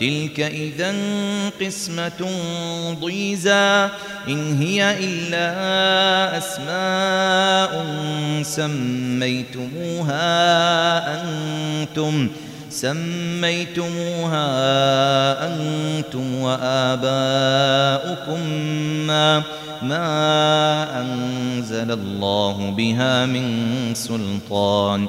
تلك إذا قسمة ضيزى إن هي إلا أسماء سميتموها أنتم سميتموها أنتم وآباؤكم ما ما أنزل الله بها من سلطان.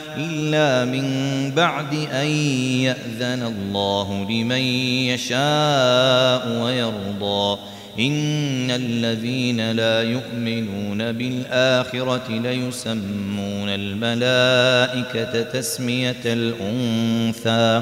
إلا من بعد أن يأذن الله لمن يشاء ويرضى. إن الذين لا يؤمنون بالآخرة ليسمون الملائكة تسمية الأنثى.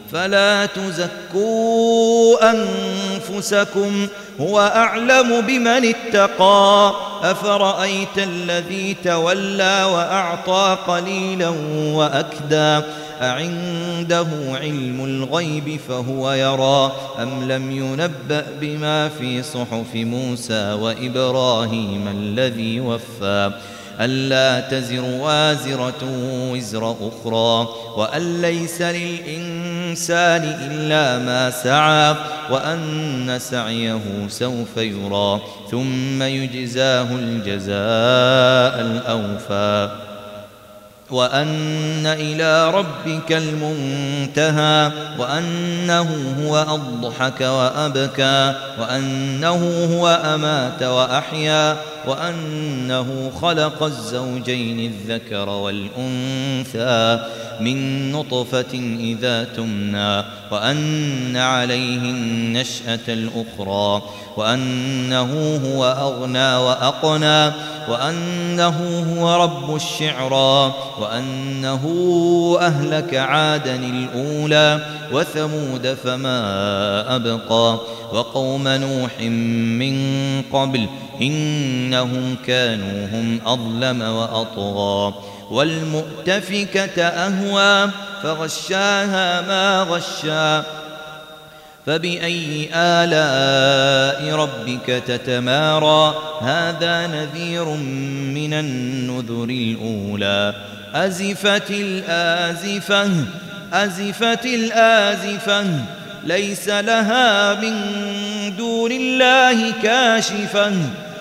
فلا تزكوا أنفسكم هو أعلم بمن اتقى. أفرأيت الذي تولى وأعطى قليلا وأكدى. أعنده علم الغيب فهو يرى. أم لم ينبأ بما في صحف موسى وإبراهيم الذي وفى؟ ألا تزر وازرة وزر أخرى وأن ليس للإنسان إلا ما سعى وأن سعيه سوف يرى ثم يجزاه الجزاء الأوفى. وأن إلى ربك المنتهى وأنه هو أضحك وأبكى وأنه هو أمات وأحيا وأنه خلق الزوجين الذكر والأنثى من نطفة إذا تمنى وأن عليه النشأة الأخرى وأنه هو أغنى وأقنى وأنه هو رب الشعرى وأنه أهلك عادا الأولى وثمود فما أبقى وقوم نوح من قبل إنهم كانوا هم أظلم وأطغى والمؤتفكة أهوى فغشاها ما غشا فبأي آلاء ربك تتمارى هذا نذير من النذر الأولى أزفت الآزفة أزفت الآزفة ليس لها من دون الله كاشفة